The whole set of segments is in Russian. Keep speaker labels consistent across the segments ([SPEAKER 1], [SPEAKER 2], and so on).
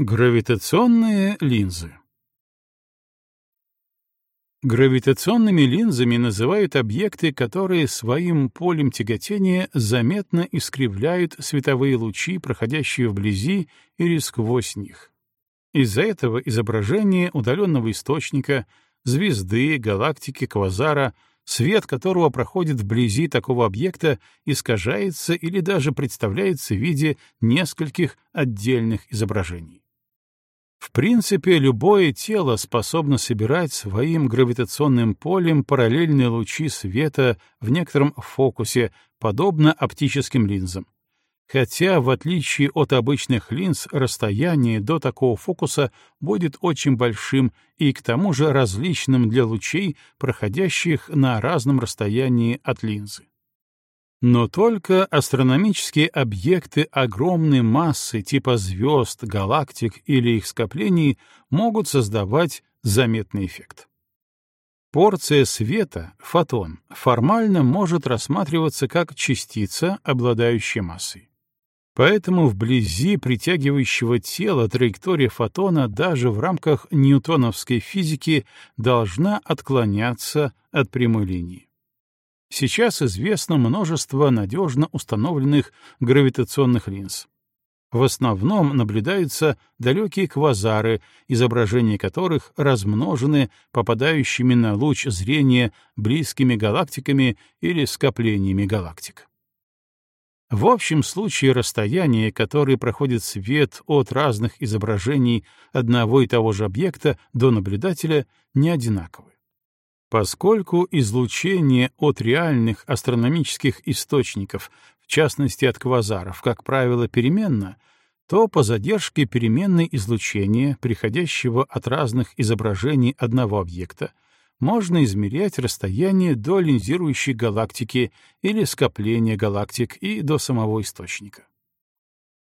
[SPEAKER 1] Гравитационные линзы Гравитационными линзами называют объекты, которые своим полем тяготения заметно искривляют световые лучи, проходящие вблизи или сквозь них. Из-за этого изображение удаленного источника, звезды, галактики, квазара, свет которого проходит вблизи такого объекта, искажается или даже представляется в виде нескольких отдельных изображений. В принципе, любое тело способно собирать своим гравитационным полем параллельные лучи света в некотором фокусе, подобно оптическим линзам. Хотя, в отличие от обычных линз, расстояние до такого фокуса будет очень большим и к тому же различным для лучей, проходящих на разном расстоянии от линзы. Но только астрономические объекты огромной массы типа звезд, галактик или их скоплений могут создавать заметный эффект. Порция света, фотон, формально может рассматриваться как частица, обладающая массой. Поэтому вблизи притягивающего тела траектория фотона даже в рамках ньютоновской физики должна отклоняться от прямой линии. Сейчас известно множество надежно установленных гравитационных линз. В основном наблюдаются далекие квазары, изображения которых размножены попадающими на луч зрения близкими галактиками или скоплениями галактик. В общем случае расстояние, которое проходит свет от разных изображений одного и того же объекта до наблюдателя, не одинаковы. Поскольку излучение от реальных астрономических источников, в частности от квазаров, как правило, переменно, то по задержке переменной излучения, приходящего от разных изображений одного объекта, можно измерять расстояние до линзирующей галактики или скопления галактик и до самого источника.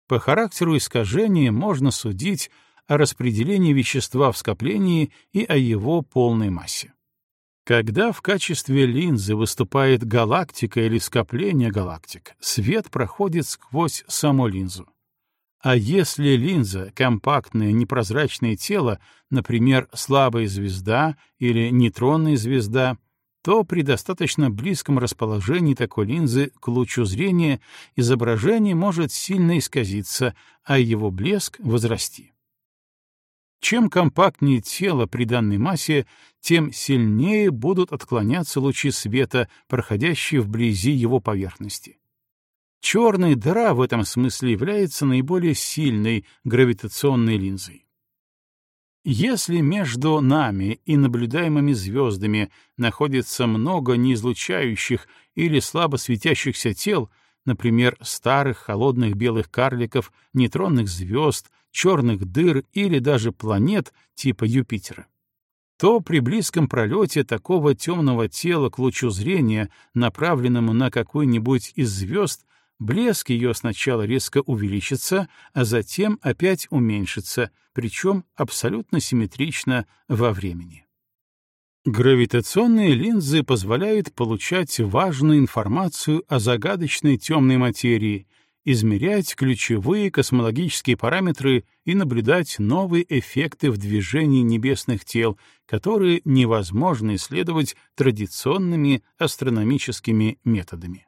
[SPEAKER 1] По характеру искажения можно судить о распределении вещества в скоплении и о его полной массе. Когда в качестве линзы выступает галактика или скопление галактик, свет проходит сквозь саму линзу. А если линза — компактное непрозрачное тело, например, слабая звезда или нейтронная звезда, то при достаточно близком расположении такой линзы к лучу зрения изображение может сильно исказиться, а его блеск возрасти. Чем компактнее тело при данной массе, тем сильнее будут отклоняться лучи света, проходящие вблизи его поверхности. Черная дыра в этом смысле является наиболее сильной гравитационной линзой. Если между нами и наблюдаемыми звездами находится много неизлучающих или слабо светящихся тел, например, старых холодных белых карликов, нейтронных звезд, черных дыр или даже планет типа Юпитера, то при близком пролете такого темного тела к лучу зрения, направленному на какой-нибудь из звезд, блеск ее сначала резко увеличится, а затем опять уменьшится, причем абсолютно симметрично во времени. Гравитационные линзы позволяют получать важную информацию о загадочной темной материи — измерять ключевые космологические параметры и наблюдать новые эффекты в движении небесных тел, которые невозможно исследовать традиционными астрономическими методами.